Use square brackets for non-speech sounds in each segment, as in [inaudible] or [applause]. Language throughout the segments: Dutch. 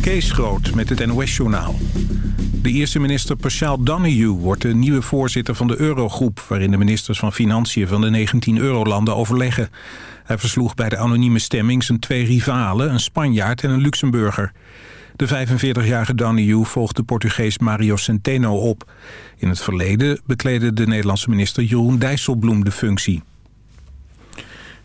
Kees Groot met het NOS-journaal. De eerste minister Pascal Donahue wordt de nieuwe voorzitter van de Eurogroep... waarin de ministers van Financiën van de 19 eurolanden overleggen. Hij versloeg bij de anonieme stemming zijn twee rivalen... een Spanjaard en een Luxemburger. De 45-jarige Donahue volgt de Portugees Mario Centeno op. In het verleden bekleedde de Nederlandse minister Jeroen Dijsselbloem de functie.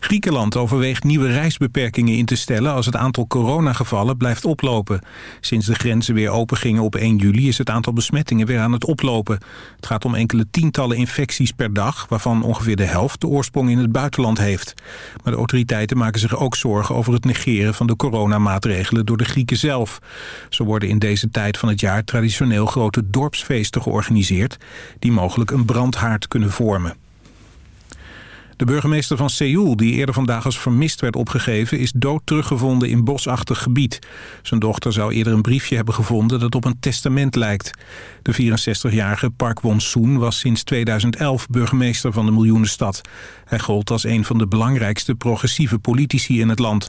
Griekenland overweegt nieuwe reisbeperkingen in te stellen als het aantal coronagevallen blijft oplopen. Sinds de grenzen weer open gingen op 1 juli is het aantal besmettingen weer aan het oplopen. Het gaat om enkele tientallen infecties per dag, waarvan ongeveer de helft de oorsprong in het buitenland heeft. Maar de autoriteiten maken zich ook zorgen over het negeren van de coronamaatregelen door de Grieken zelf. Zo worden in deze tijd van het jaar traditioneel grote dorpsfeesten georganiseerd, die mogelijk een brandhaard kunnen vormen. De burgemeester van Seoul, die eerder vandaag als vermist werd opgegeven... is dood teruggevonden in bosachtig gebied. Zijn dochter zou eerder een briefje hebben gevonden dat op een testament lijkt. De 64-jarige Park Won-soon was sinds 2011 burgemeester van de miljoenenstad. Hij gold als een van de belangrijkste progressieve politici in het land.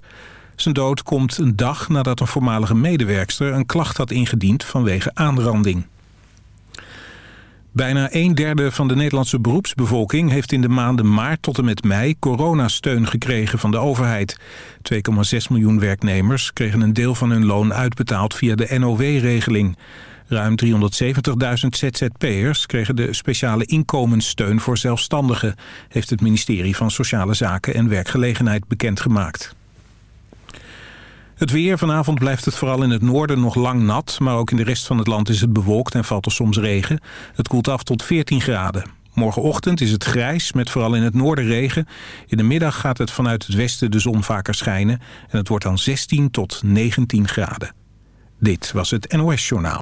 Zijn dood komt een dag nadat een voormalige medewerkster een klacht had ingediend vanwege aanranding. Bijna een derde van de Nederlandse beroepsbevolking heeft in de maanden maart tot en met mei coronasteun gekregen van de overheid. 2,6 miljoen werknemers kregen een deel van hun loon uitbetaald via de NOW-regeling. Ruim 370.000 ZZP'ers kregen de speciale inkomenssteun voor zelfstandigen, heeft het ministerie van Sociale Zaken en Werkgelegenheid bekendgemaakt. Het weer. Vanavond blijft het vooral in het noorden nog lang nat. Maar ook in de rest van het land is het bewolkt en valt er soms regen. Het koelt af tot 14 graden. Morgenochtend is het grijs met vooral in het noorden regen. In de middag gaat het vanuit het westen de zon vaker schijnen. En het wordt dan 16 tot 19 graden. Dit was het NOS Journaal.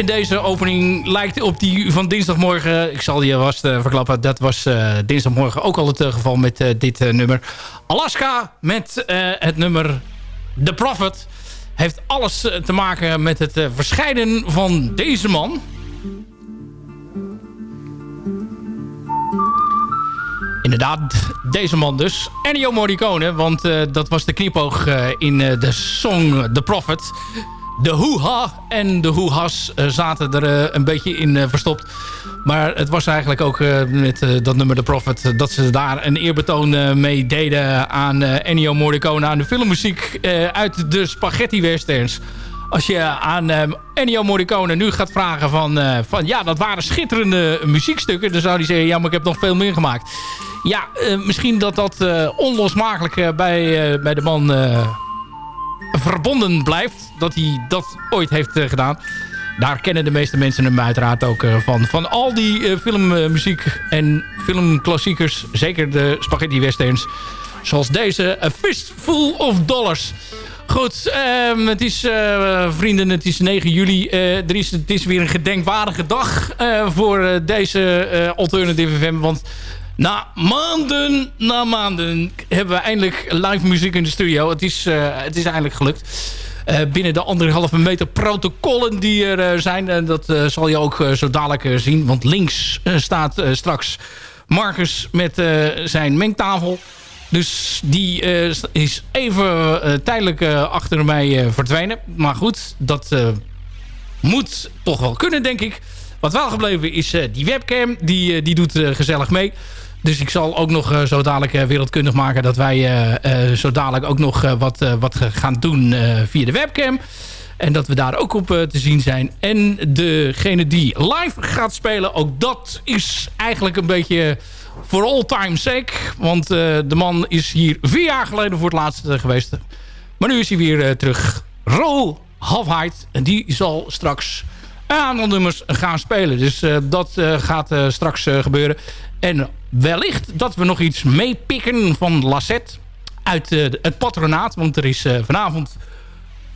En deze opening lijkt op die van dinsdagmorgen. Ik zal je vast uh, verklappen. Dat was uh, dinsdagmorgen ook al het uh, geval met dit nummer. Alaska met het nummer The Prophet. Heeft alles te maken met het verscheiden van deze man. Inderdaad, deze man dus. Ennio Morricone, want dat was de knipoog in de song The Prophet de hoeha en de hoehas uh, zaten er uh, een beetje in uh, verstopt. Maar het was eigenlijk ook met dat nummer The Prophet... dat ze daar een eerbetoon mee deden aan Ennio Morricone... aan de filmmuziek uit de spaghetti westerns. Als je aan Ennio Morricone nu gaat vragen van, van... ja, dat waren schitterende muziekstukken... dan zou hij zeggen, ja, maar ik heb nog veel meer gemaakt. Ja, misschien dat dat onlosmakelijk bij, bij de man verbonden blijft. Dat hij dat ooit heeft uh, gedaan. Daar kennen de meeste mensen hem uiteraard ook uh, van. Van al die uh, filmmuziek en filmklassiekers. Zeker de spaghetti westerns. Zoals deze, A Fistful of Dollars. Goed, um, het is, vrienden, het is 9 juli. er is, het is weer een gedenkwaardige dag voor deze Alternative FM. Want na maanden, na maanden hebben we eindelijk live muziek in de studio. Het is, uh, het is eindelijk gelukt. Uh, binnen de anderhalve meter protocollen die er uh, zijn. En dat zal je ook zo dadelijk zien. Want links staat straks Marcus met zijn mengtafel. Dus die is even tijdelijk achter mij verdwenen. Maar goed, dat moet toch wel kunnen, denk ik. Wat wel gebleven is die webcam. Die, die doet gezellig mee. Dus ik zal ook nog uh, zo dadelijk uh, wereldkundig maken... dat wij uh, zo dadelijk ook nog wat, wat gaan doen via de webcam. En dat we daar ook op te zien zijn. En degene die live gaat spelen, ook dat is eigenlijk een beetje voor all time sake. Want de man is hier vier jaar geleden voor het laatst geweest. Maar nu is hij weer terug. Ro Halfheid. En die zal straks aantal nummers gaan spelen. Dus dat gaat straks gebeuren. En wellicht dat we nog iets meepikken van Lasset uit uh, het patronaat. Want er is uh, vanavond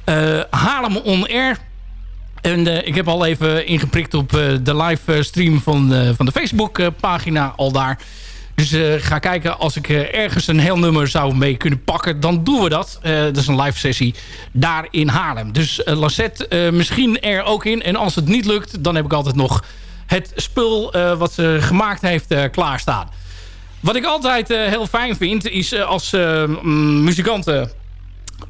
uh, Haarlem On Air. En ik heb al even ingeprikt op de livestream van, van de Facebook pagina al daar. Dus ga kijken, als ik ergens een heel nummer zou mee kunnen pakken, dan doen we dat. dat is een live sessie daar in Haarlem. Dus Lasset misschien er ook in. En als het niet lukt, dan heb ik altijd nog het spul wat ze gemaakt heeft klaarstaan. Wat ik altijd heel fijn vind is als muzikanten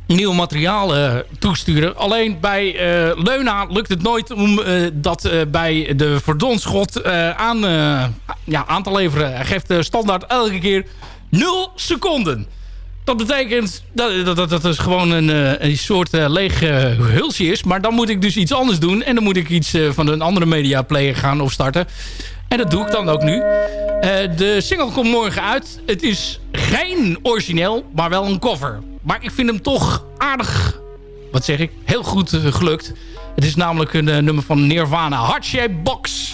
nieuw materiaal toesturen. Alleen bij Leuna lukt het nooit om dat bij de verdonschot aan, ja, aan te leveren. Hij geeft standaard elke keer 0 seconden. Dat betekent dat, dat, dat het gewoon een, eh, een soort leeg hulsje is. Maar dan moet ik dus iets anders doen. En dan moet ik iets van een andere media player gaan opstarten. En dat doe ik dan ook nu. de single komt morgen uit. Het is geen origineel, maar wel een cover. Maar ik vind hem toch aardig, wat zeg ik, heel goed gelukt. Het is namelijk een nummer van Nirvana. Heart Shape Box.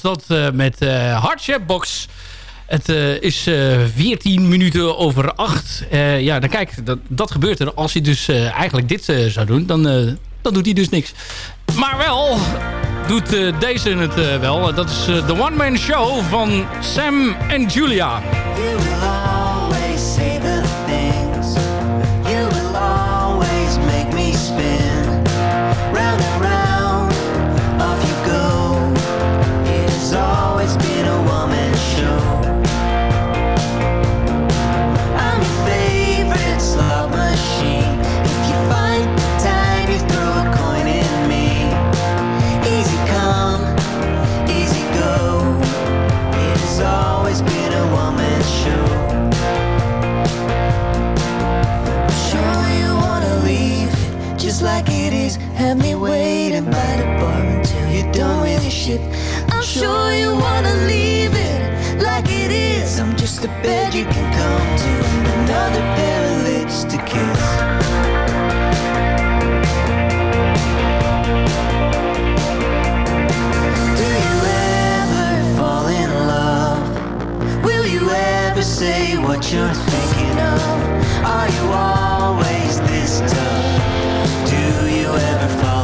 Was dat met Hardship Box. Het is 14 minuten over 8. ja, dan kijk, dat, dat gebeurt er. Als je dus eigenlijk dit zou doen, dan, dan doet hij dus niks. Maar wel doet deze het wel. Dat is de one-man show van Sam en Julia. I'm sure you wanna leave it like it is. I'm just a bed you can come to another pair of lips to kiss. Do you ever fall in love? Will you ever say what you're thinking of? Are you always this tough? Do you ever fall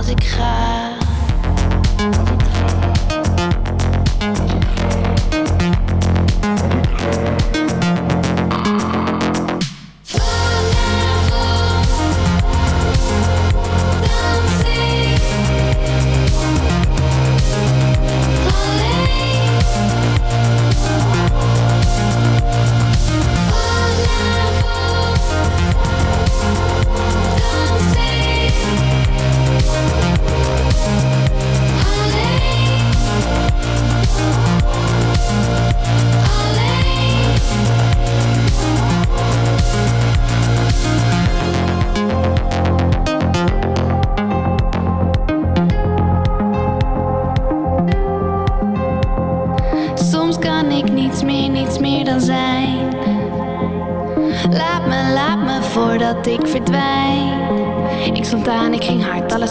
als ik ga.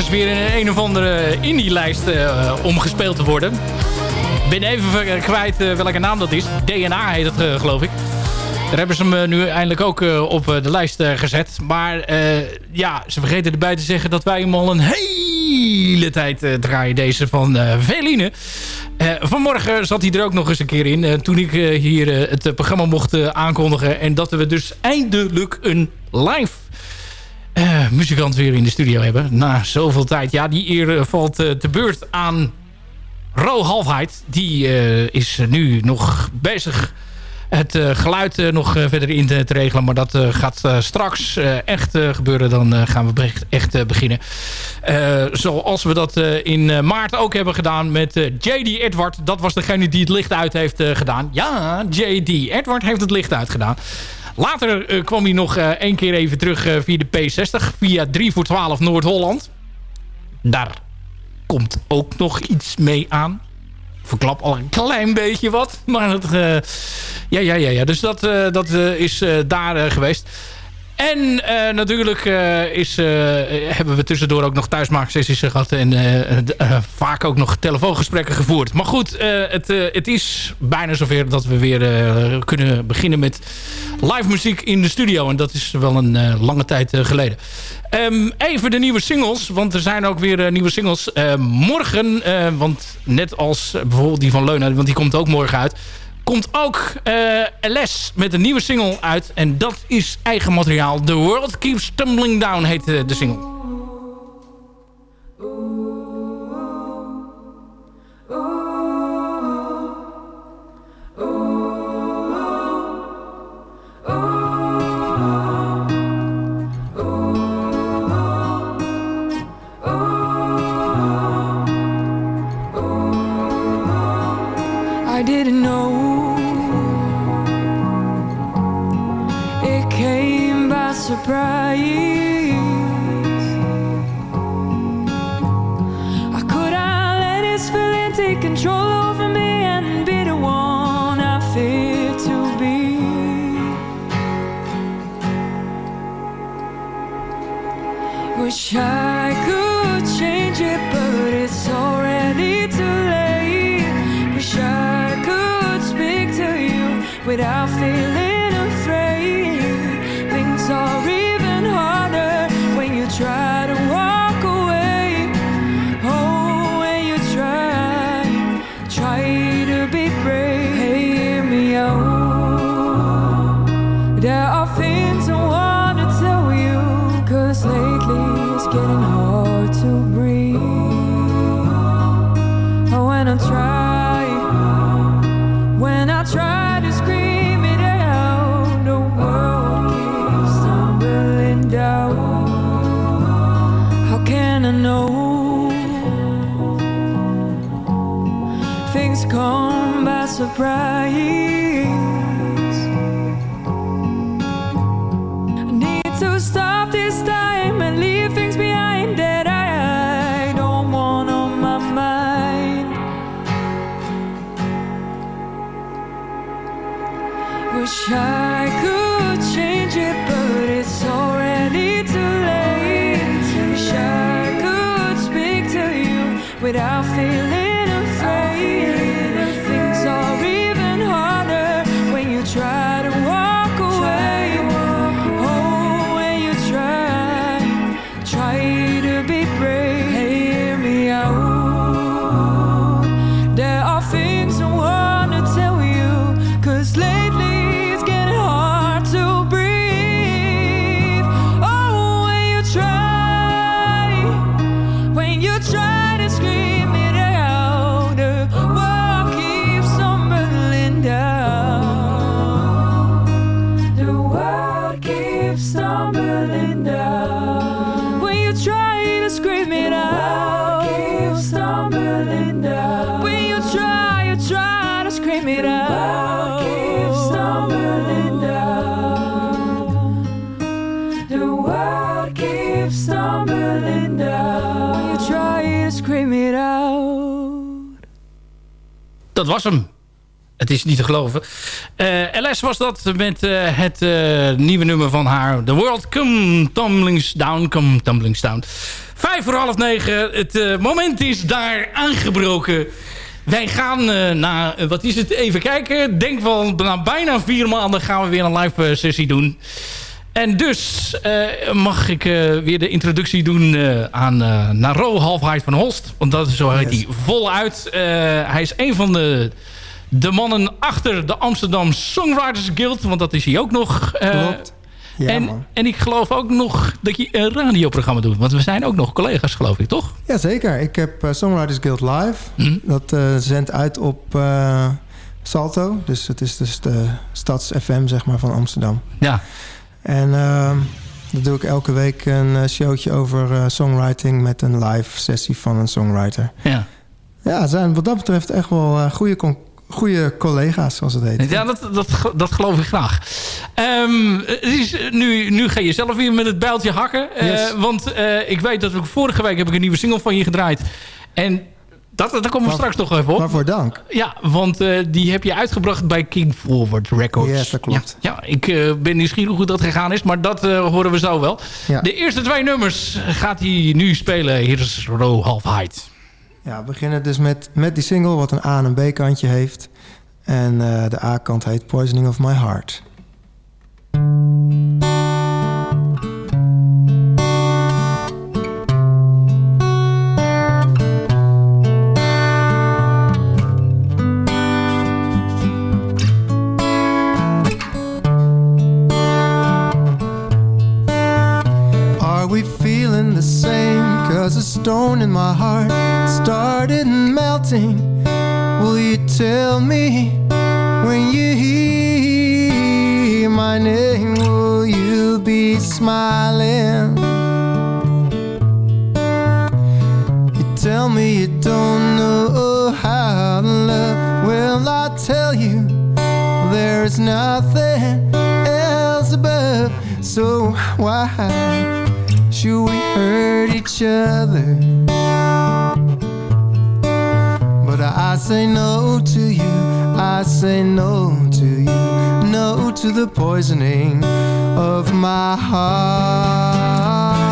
Ergens weer in een, of andere indie-lijst eh, om gespeeld te worden. Ik ben even ver- kwijt eh, welke naam dat is. DNA heet het, eh, geloof ik. Daar hebben ze hem eh, nu eindelijk ook eh, op eh, de lijst eh, gezet. Maar eh, ja, ze vergeten erbij te zeggen dat wij hem al een hele tijd eh, draaien. Deze van eh Veline. Eh, vanmorgen zat hij er ook nog eens een keer in. eh, toen ik eh, hier eh, het eh, programma mocht eh, aankondigen. En dat we dus eindelijk een live eh, muzikant weer in de studio hebben. Na zoveel tijd. Ja, die eer eh, valt eh, te beurt aan Ro Halfheid. Die is nu nog bezig het geluid nog verder in te, regelen. Maar dat gaat straks echt gebeuren. Dan gaan we echt, beginnen. Zoals we dat in maart ook hebben gedaan met J.D. Edward. Dat was degene die het licht uit heeft gedaan. Ja, J.D. Edward heeft het licht uitgedaan. Later eh, kwam hij nog eh, één keer even terug eh, via de P60. Via 3 voor 12 Noord-Holland. Daar komt ook nog iets mee aan. Verklap al een klein beetje wat. Maar dat, eh, ja, ja, ja, ja. Dus dat, dat is daar geweest. En eh, natuurlijk eh, is, eh, hebben we tussendoor ook nog thuismaaksessies gehad. En vaak ook nog telefoongesprekken gevoerd. Maar goed, het, het is bijna zover dat we weer kunnen beginnen met live muziek in de studio. En dat is wel een lange tijd geleden. Ehm, even de nieuwe singles, want er zijn ook weer nieuwe singles. Morgen, want net als bijvoorbeeld die van Leuna, want die komt ook morgen uit komt ook eh, LS met een nieuwe single uit. En dat is eigen materiaal. The World Keeps Tumbling Down heet eh, de single. I didn't know surprise. I could I let his feeling take control over me and be the one I feared to be? Wish I could change it, but it's already too late. Wish I could speak to you without come was hem. Het is niet te geloven. Eh, LS was dat met eh, het eh, nieuwe nummer van haar. The World Come Tumblings Down. Come Tumblings Down. Vijf voor half negen. Het moment is daar aangebroken. Wij gaan na, eh, wat is het, even kijken. Denk wel, na bijna vier maanden gaan we weer een live sessie doen. En dus eh, mag ik eh, weer de introductie doen eh, aan uh, Naro Halfheid van Holst. Want dat is zo heet hij voluit. Hij is een van de, de mannen achter de Amsterdam Songwriters Guild. Want dat is hij ook nog. Klopt. Ja, en, en ik geloof ook nog dat je een radioprogramma doet. Want we zijn ook nog collega's, geloof ik, toch? Jazeker. Ik heb Songwriters Guild Live. Mhm. Dat zendt uit op Salto. Dus het is dus de stads-FM zeg maar, van Amsterdam. Ja. En ehm dat doe ik elke week een eh, showtje over eh, songwriting... met een live sessie van een songwriter. ja. Ja, zijn wat dat betreft echt wel eh, goede, goede collega's, zoals het heet. Ja, dat, dat, dat geloof ik graag. Ehm, is, nu, nu ga je zelf weer met het bijltje hakken. Want ik weet dat ik vorige week heb ik een nieuwe single van je gedraaid. En dat, daar komen we straks nog even op. Waarvoor dank. Ja, want eh, die heb je uitgebracht bij King Forward Records. Yes, dat klopt. Ja, ja, ik eh, ben nieuwsgierig hoe dat gegaan is, maar dat eh, horen we zo wel. Ja. De eerste twee nummers gaat hij nu spelen. Hier is Row Half Height. Ja, we beginnen dus met, met die single wat een A- en een B-kantje heeft. En de A-kant heet Poisoning of My Heart. Cause a stone in my heart started melting. Will you tell me when you hear my name? Will you be smiling? You tell me you don't know how to love. Well, I tell you, there is nothing else above. So why should we hurt each other? But I say no to you, I say no to you, no to the poisoning of my heart.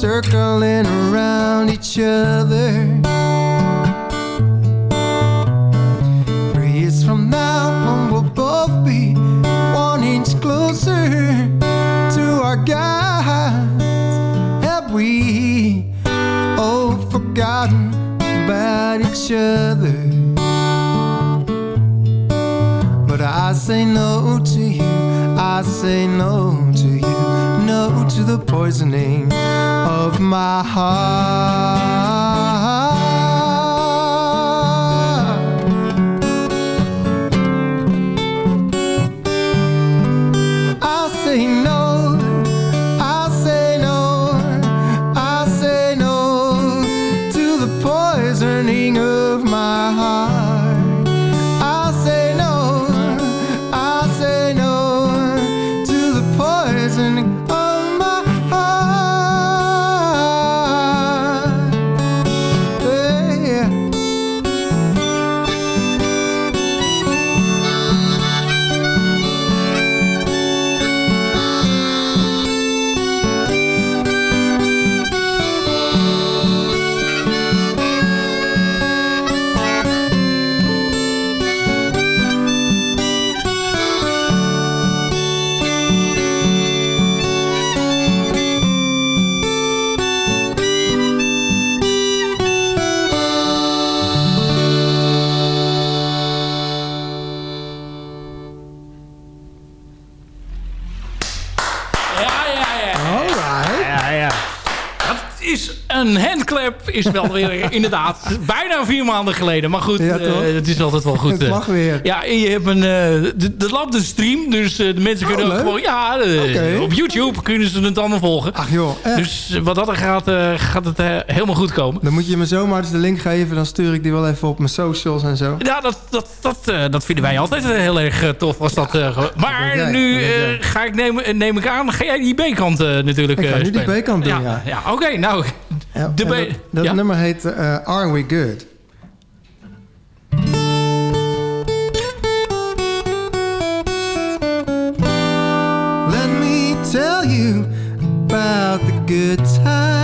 Circling around each other? Three years from now, when we'll both be one inch closer to our God, have we all forgotten about each other? But I say no to you, I say no to you, no to the poisoning my heart. Is een handclap. Is wel weer [laughs] inderdaad bijna vier maanden geleden. Maar goed, Ja, eh, het is altijd wel goed. Het eh. mag weer. Ja, en je hebt een... d- Er loopt een stream, dus de mensen Oh, kunnen ook gewoon... Ja, op YouTube kunnen ze het allemaal volgen. Ach joh. Dus wat dat er gaat, gaat het helemaal goed komen. Dan moet je me zomaar eens de link geven. Dan stuur ik die wel even op mijn socials en zo. Ja, dat, dat, dat, dat vinden wij altijd heel erg tof. Was dat, maar nu ga ik nemen, neem ik aan, ga jij die B-kant natuurlijk Ik ga nu die? B-kant doen, ja. ja. Oké, nou, Ja, de en B- dat dat ja. nummer heet eh, Are We Good? Let me tell you about the good times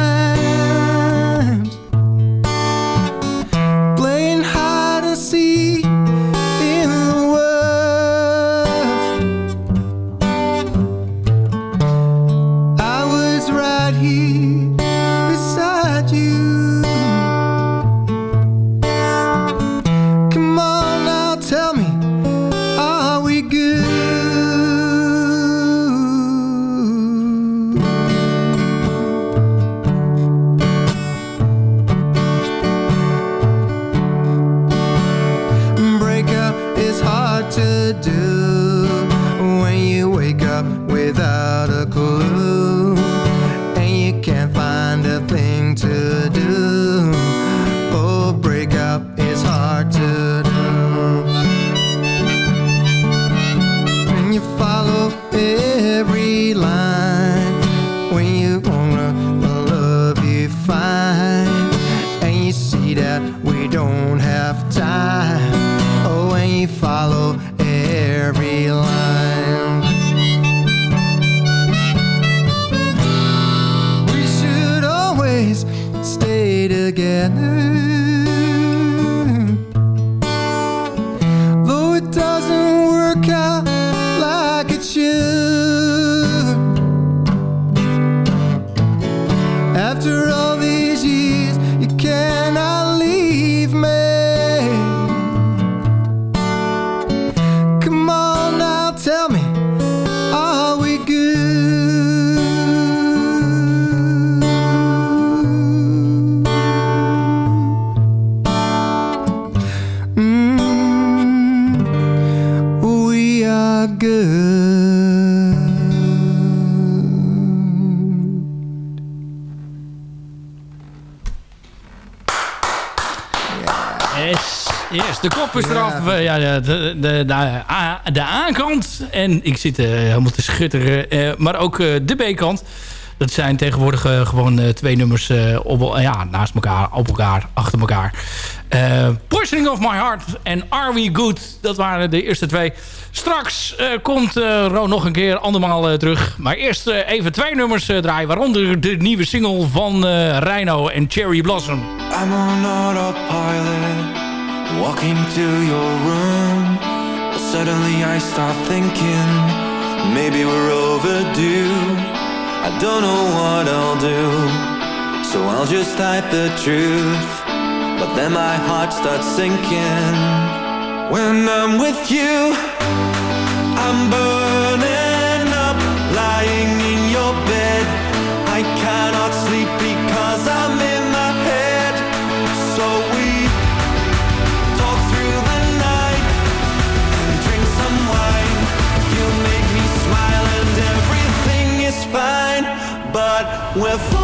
follow Ja, de, de, de, A-kant. En ik zit eh, helemaal te schutteren. eh, maar ook eh, de B-kant. Dat zijn tegenwoordig gewoon twee nummers op, ja, naast elkaar, op elkaar, achter elkaar. Poisoning of My Heart en Are We Good. Dat waren de eerste twee. Straks komt eh Ro nog een keer andermaal terug. Maar eerst even twee nummers draaien. Waaronder de nieuwe single van Rhino en Cherry Blossom. I'm on autopilot, walking to your room. But suddenly I start thinking, maybe we're overdue. I don't know what I'll do, so I'll just type the truth. But then my heart starts sinking. When I'm with you, I'm burning up, lying in your bed. I cannot sleep because I'm we're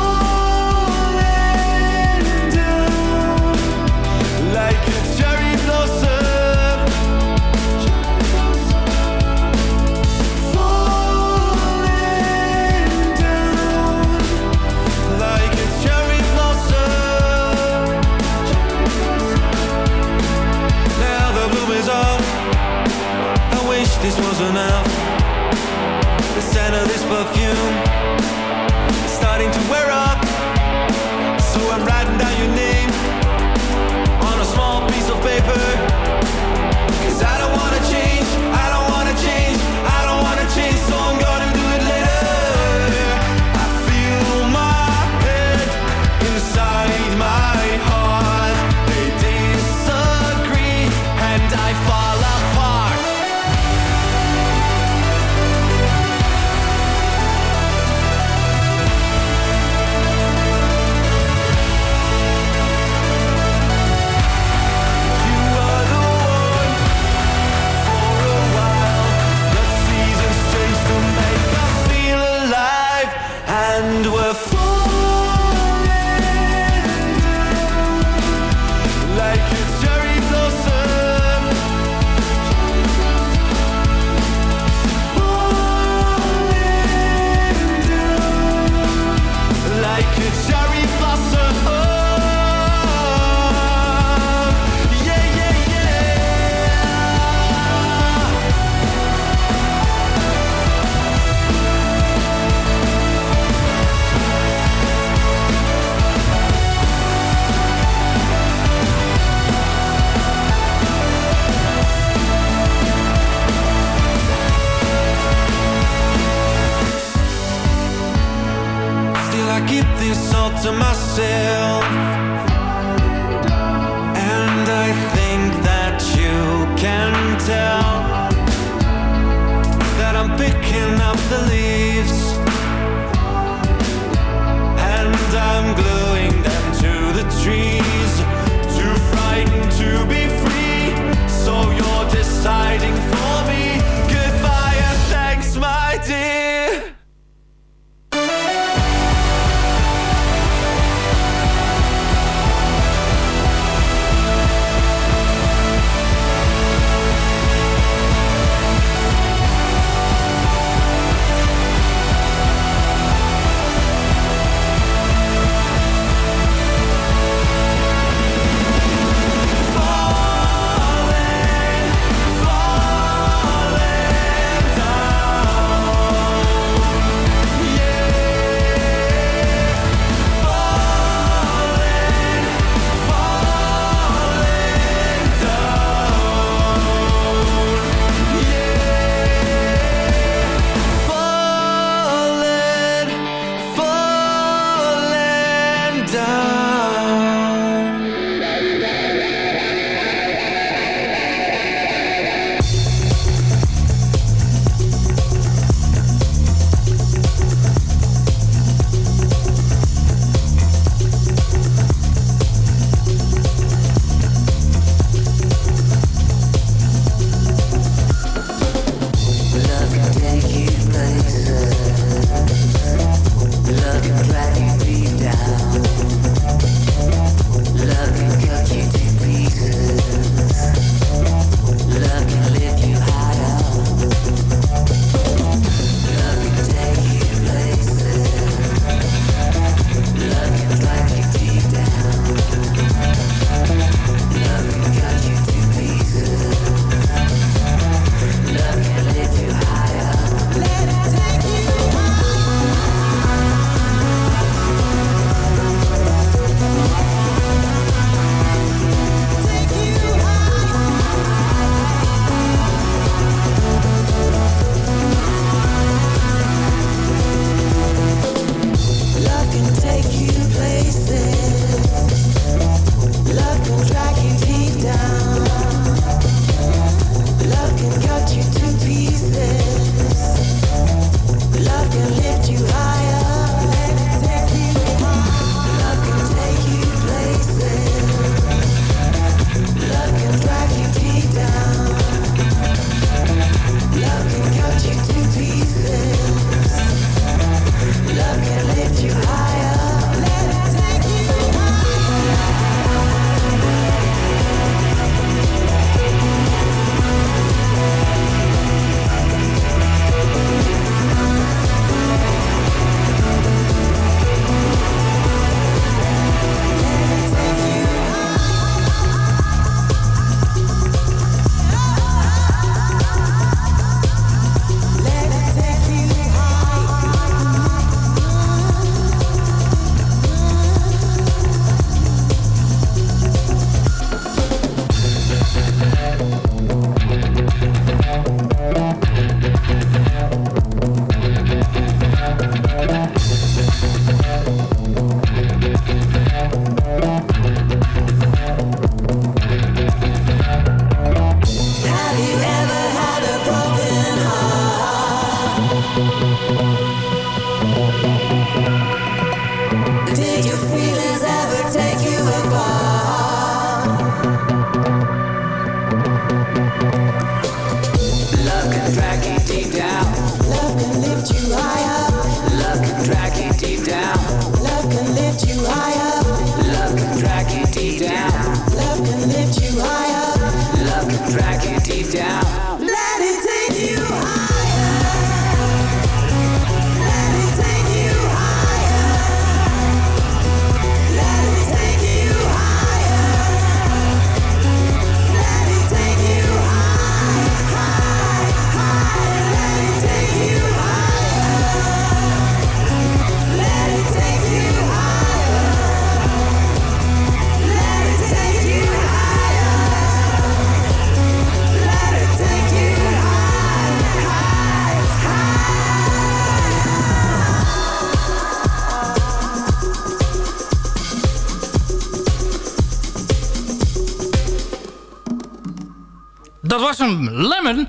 hem, Lemon.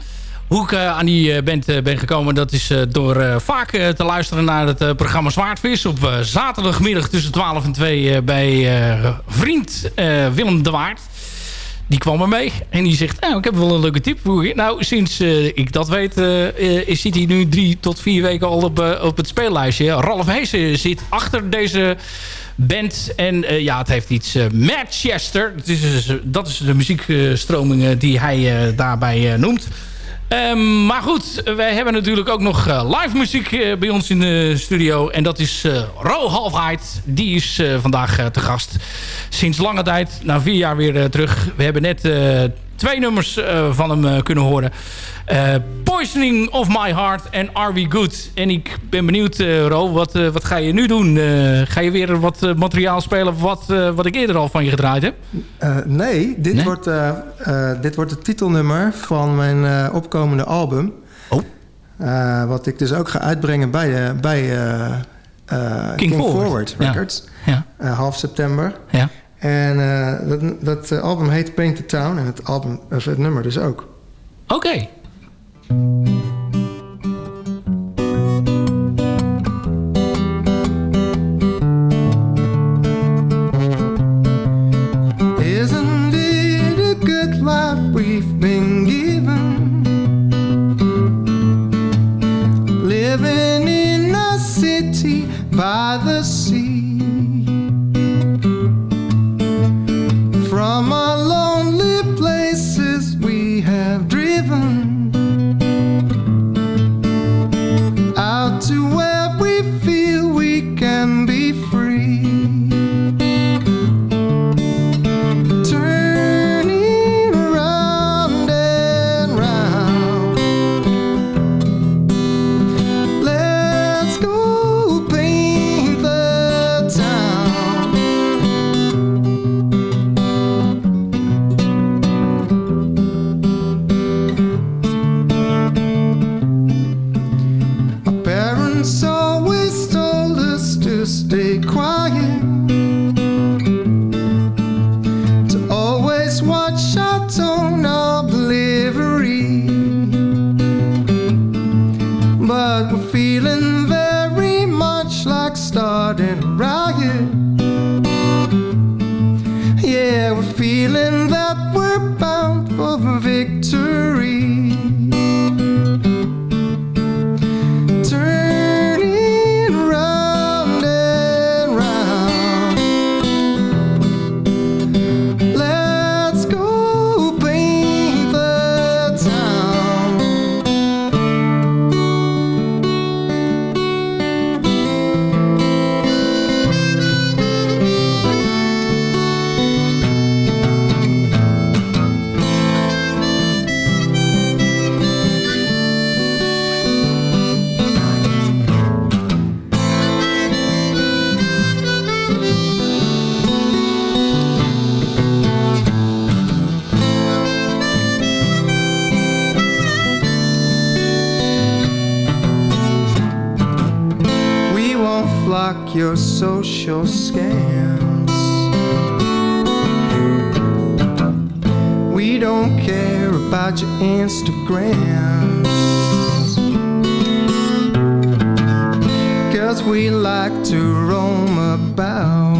Hoe ik eh, aan die eh, band eh, ben gekomen, dat is door vaak te luisteren naar het programma Zwaardvis. Op zaterdagmiddag tussen 12 en 2 eh, bij vriend Willem de Waard. Die kwam er mee en die zegt, nou, ik heb wel een leuke tip. Nou, sinds ik dat weet, is- zit hij nu drie tot vier weken al op, op het speellijstje. Ralf Heesen zit achter deze band. En eh, ja, het heeft iets eh, Manchester. Dat is, dus, dat is de muziekstroming eh, die hij daarbij noemt. Ehm, maar goed, wij hebben natuurlijk ook nog live muziek bij ons in de studio. En dat is eh Ro Halfheid. Die is vandaag te gast. Sinds lange tijd, na vier jaar weer terug. We hebben net twee nummers eh, van hem eh, kunnen horen. Eh, Poisoning of My Heart en Are We Good. En ik ben benieuwd, Ro, wat, wat ga je nu doen? Ga je weer wat materiaal spelen wat, wat ik eerder al van je gedraaid heb? Nee, dit, Nee? Wordt, dit wordt het titelnummer van mijn opkomende album. Oh. Wat ik dus ook ga uitbrengen bij, bij eh, King, Forward. Records. Ja, half september. ja. En eh, dat, dat eh, album heet Paint the Town. En het, album, of het nummer dus ook. Oké. Isn't it a We like to roam about.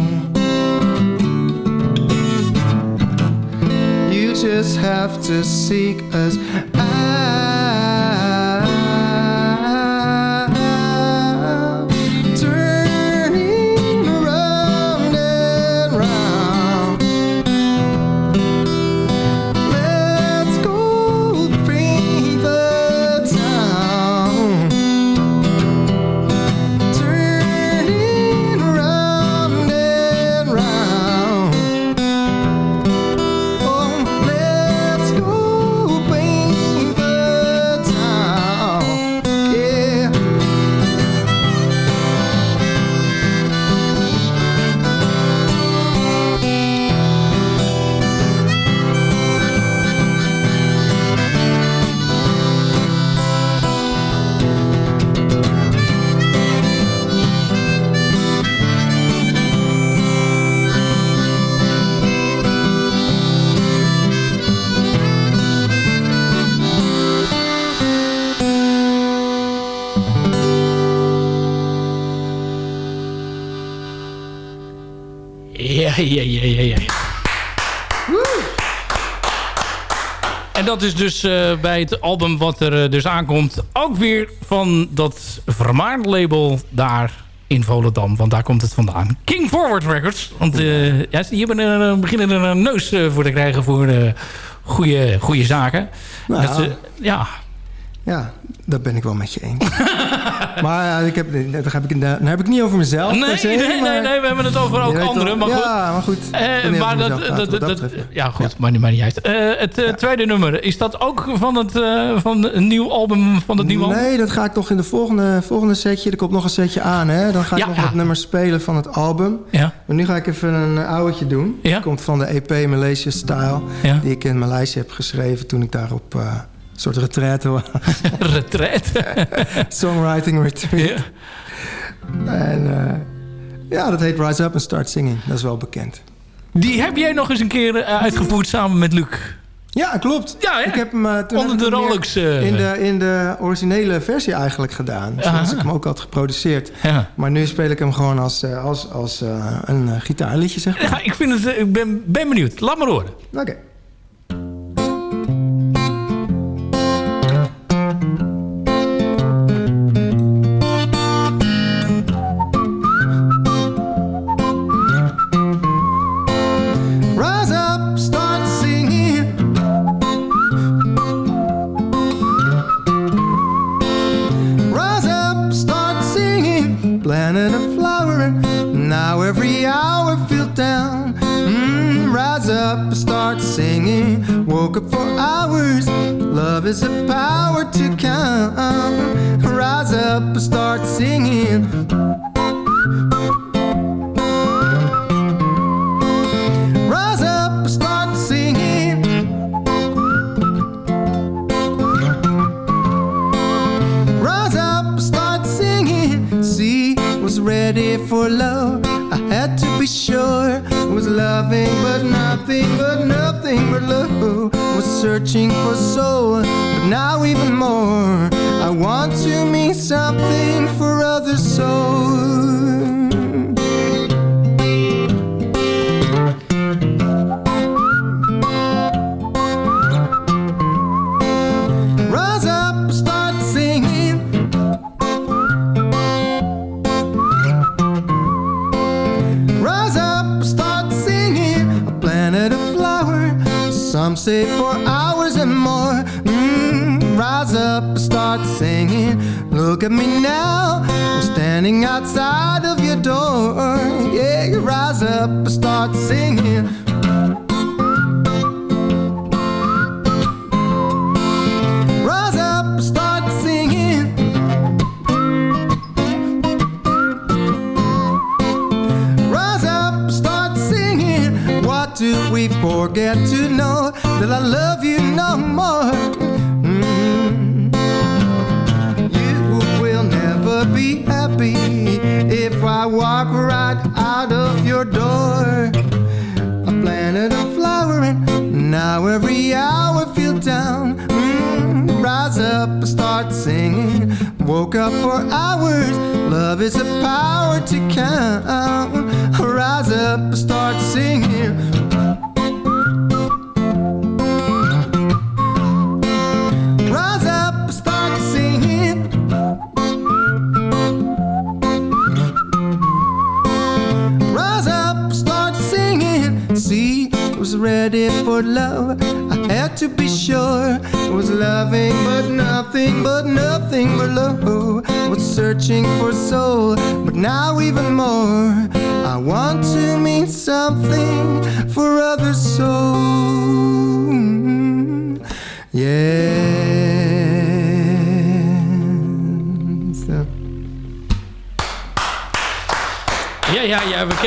You just have to seek us Ja, ja, ja, ja. En dat is dus eh, bij het album wat er eh, dus aankomt... ook weer van dat vermaarde label daar in Volendam. Want daar komt het vandaan. King Forward Records. Want eh, ja, die hebben er, eh, beginnen er een neus eh, voor te krijgen voor eh goede, goede zaken. Nou, Dat ze- ja, Ja, dat ben ik wel met je eens. [laughs] maar ja, ik heb, daar, heb ik, daar heb ik niet over mezelf. nee, se, nee, nee, maar- nee, we hebben het over ook anderen. Maar goed. Ja, maar goed. Eh, maar dat, dat, dat, dat- ja, goed, maar niet, maar niet uit. Eh, het eh, tweede nummer, is dat ook van het, eh, van een nieuw album? Van het nieuwe album? Nee, dat ga ik nog in de volgende, volgende setje. Er komt nog een setje aan, hè. Dan ga ik nog ja. wat nummers spelen van het album. Ja, Maar nu ga ik even een ouwtje doen. Ja. Het komt van de EP Malaysia Style. Die ik in Maleisië heb geschreven toen ik daar op eh, soort retraite. [laughs] Retreat. [laughs] Songwriting retreat. ja. En eh, ja, dat heet Rise Up and Start Singing. Dat is wel bekend. Die heb jij nog eens een keer eh, uitgevoerd samen met Luc. Ja, klopt. Ja, hè? Ik heb hem eh, toen Onder de Rolex. in de, in de originele versie eigenlijk gedaan. Zoals ik hem ook had geproduceerd. ja. Maar nu speel ik hem gewoon als, als, als eh, een gitaarliedje, zeg maar. Ja, ik, vind het, ik ben, ben benieuwd. Laat maar horen. Oké.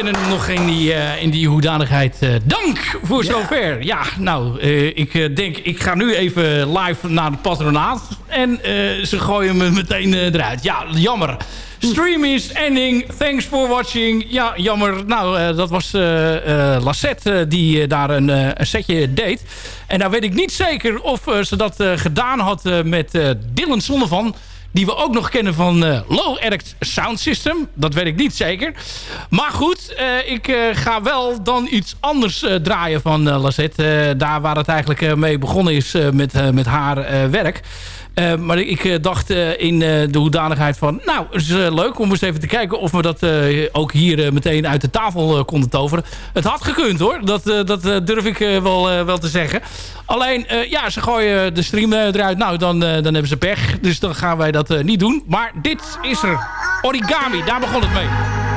Kennen hem nog in die, eh, in die hoedanigheid. Eh, dank voor zover. Ja, nou, eh, ik denk, ik ga nu even live naar het patronaat. En ze gooien me meteen eruit. Ja, jammer. Stream is ending. Thanks for watching. Ja, jammer. Nou, dat was Lassette die daar een, een setje deed. En nou weet ik niet zeker of ze dat gedaan had met Dylan Zonnevan. Die we ook nog kennen van eh, Low Erect Sound System. Dat weet ik niet zeker. Maar goed, eh, ik eh, ga wel dan iets anders draaien van Lazette. Daar waar het eigenlijk mee begonnen is met, met haar werk. Eh, maar ik eh, dacht eh, in de hoedanigheid van... nou, het is leuk om eens even te kijken... of we dat ook hier meteen uit de tafel konden toveren. Het had gekund hoor, dat, dat durf ik wel, wel te zeggen. Alleen, ja, ze gooien de stream eruit. Nou, dan, dan hebben ze pech. Dus dan gaan wij dat niet doen. Maar dit is er. Origami, daar begon het mee.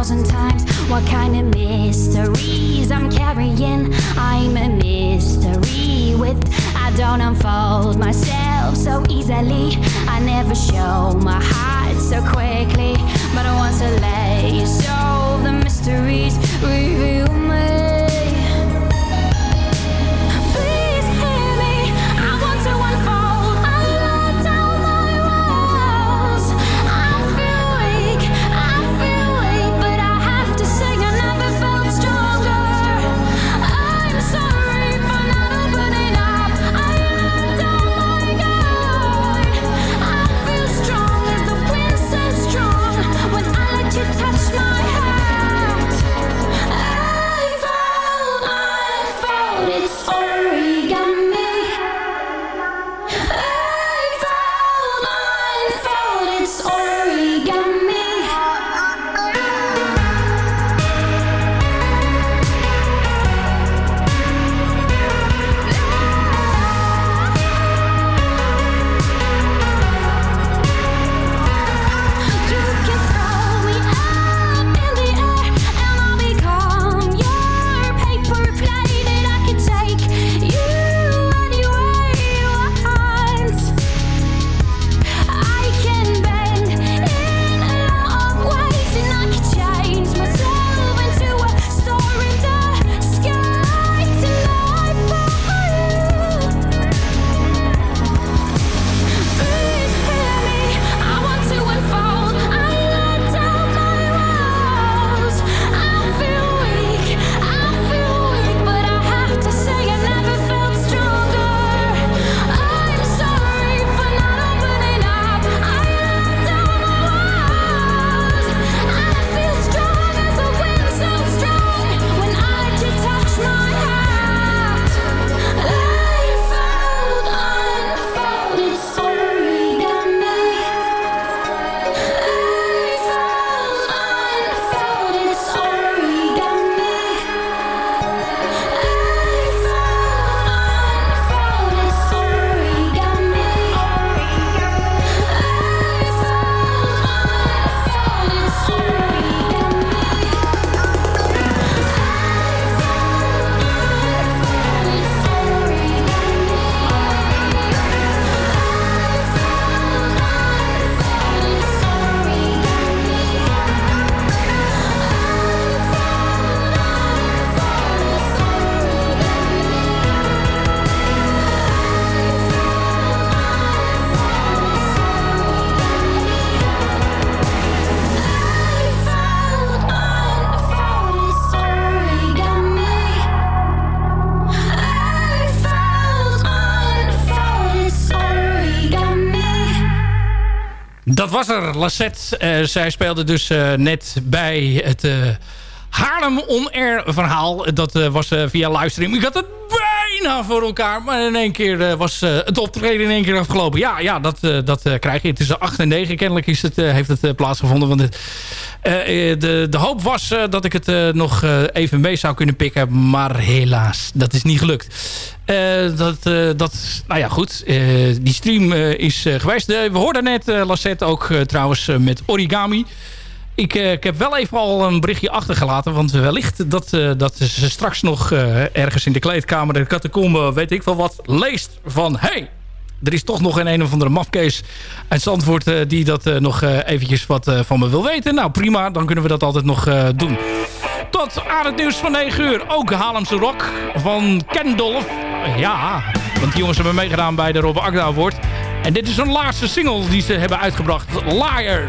Thousand times what kind of mysteries I'm carrying. I'm a mystery with I don't unfold myself so easily. I never show my heart so quickly, but I want to let you solve the mysteries, reveal me. Was er, Lassette. Eh, zij speelde dus eh, net bij het eh, Haarlem On Air verhaal. Dat was via livestream. Ik had het voor elkaar. Maar in één keer eh, was eh, het optreden in één keer afgelopen. Ja, ja dat, eh, dat krijg je. Tussen 8 en 9 kennelijk is het, heeft het plaatsgevonden. Want het, de, de hoop was dat ik het nog even mee zou kunnen pikken. Maar helaas, dat is niet gelukt. Dat, dat, nou ja, goed. Die stream is geweest. We hoorden net Lassette ook trouwens met origami. Ik, eh, ik, heb wel even al een berichtje achtergelaten. Want wellicht dat, eh, dat ze straks nog eh, ergens in de kleedkamer... de catacombe, weet ik wel wat, leest van... hey, er is toch nog een een of andere mafkees uit Zandvoort... Die dat nog eventjes wat van me wil weten. Nou, prima, dan kunnen we dat altijd nog doen. Tot aan het nieuws van 9 uur. Ook Haarlemse Rock van Kendolf. Ja, want die jongens hebben meegedaan bij de Robbe Agda Award. En dit is hun laatste single die ze hebben uitgebracht. Liar.